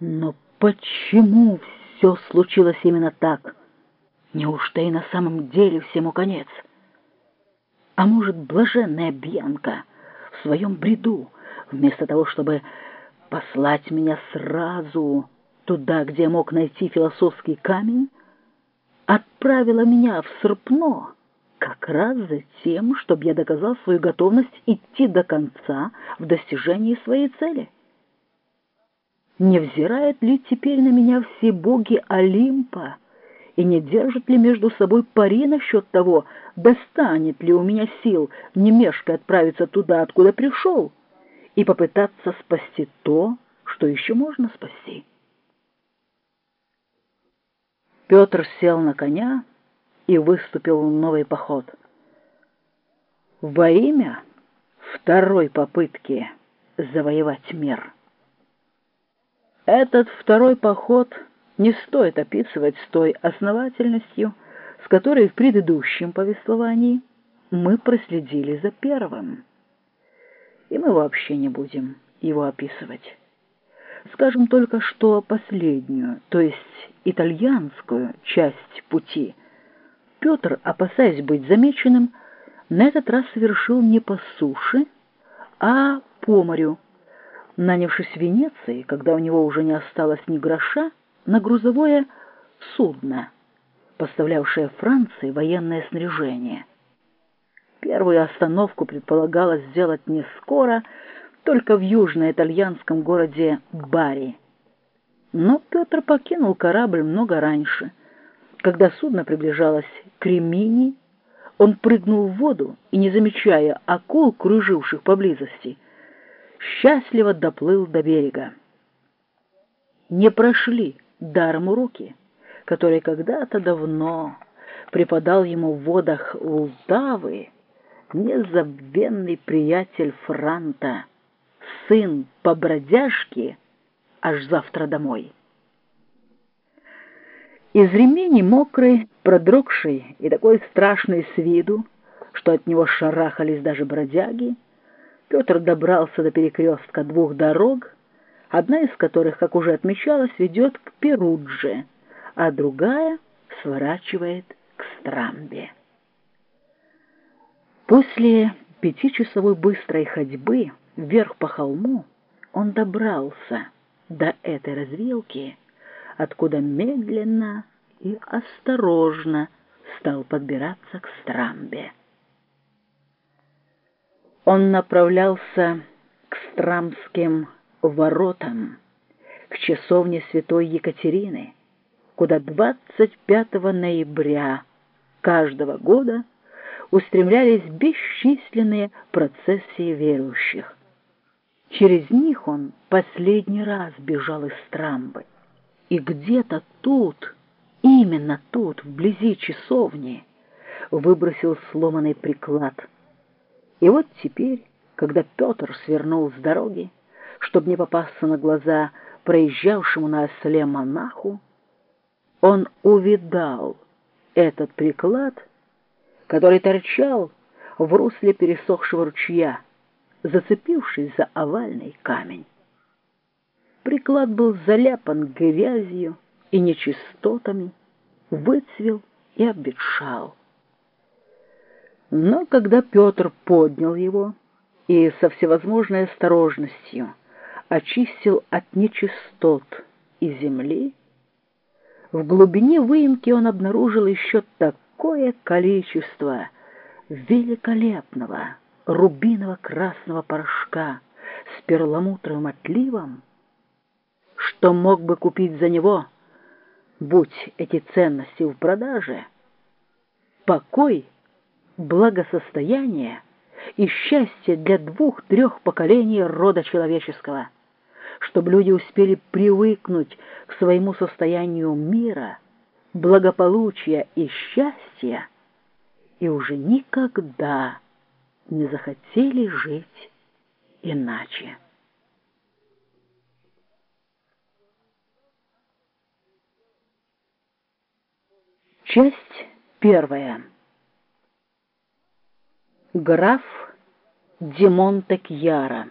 Но почему все случилось именно так? Неужто и на самом деле всему конец? А может, блаженная Бьянка в своем бреду, вместо того, чтобы послать меня сразу туда, где мог найти философский камень, отправила меня в Српно как раз за тем, чтобы я доказал свою готовность идти до конца в достижении своей цели. Не взирают ли теперь на меня все боги Олимпа, и не держат ли между собой пари насчет того, достанет ли у меня сил не мешкой отправиться туда, откуда пришел, и попытаться спасти то, что еще можно спасти? Петр сел на коня и выступил в новый поход. Во имя второй попытки завоевать мир. Этот второй поход не стоит описывать с той основательностью, с которой в предыдущем повествовании мы проследили за первым. И мы вообще не будем его описывать. Скажем только, что последнюю, то есть итальянскую часть пути, Петр, опасаясь быть замеченным, на этот раз совершил не по суше, а по морю, нанявшись в Венеции, когда у него уже не осталось ни гроша, на грузовое судно, поставлявшее Франции военное снаряжение. Первую остановку предполагалось сделать не скоро, только в южно-итальянском городе Бари. Но Петр покинул корабль много раньше. Когда судно приближалось к Ремини, он прыгнул в воду и, не замечая акул, круживших поблизости, счастливо доплыл до берега. Не прошли даром уроки, которые когда-то давно преподал ему в водах Лтавы незабвенный приятель Франта, сын по бродяжке аж завтра домой. Из ремени мокрый, продрогший и такой страшный с виду, что от него шарахались даже бродяги, Петр добрался до перекрестка двух дорог, одна из которых, как уже отмечалось, ведет к Перудже, а другая сворачивает к Страмбе. После пятичасовой быстрой ходьбы вверх по холму он добрался до этой развилки, откуда медленно и осторожно стал подбираться к Страмбе. Он направлялся к Страмским воротам, к часовне святой Екатерины, куда 25 ноября каждого года устремлялись бесчисленные процессии верующих. Через них он последний раз бежал из Страмбы. И где-то тут, именно тут, вблизи часовни, выбросил сломанный приклад. И вот теперь, когда Петр свернул с дороги, чтобы не попасться на глаза проезжавшему на осле монаху, он увидал этот приклад, который торчал в русле пересохшего ручья, зацепившись за овальный камень. Приклад был заляпан грязью и нечистотами, выцвел и обветшал. Но когда Петр поднял его и со всевозможной осторожностью очистил от нечистот и земли, в глубине выемки он обнаружил еще такое количество великолепного рубиново-красного порошка с перламутровым отливом, что мог бы купить за него, будь эти ценности в продаже, покой, благосостояние и счастье для двух-трех поколений рода человеческого — чтобы люди успели привыкнуть к своему состоянию мира, благополучия и счастья, и уже никогда не захотели жить иначе. Часть первая. Граф Димонте Кьяра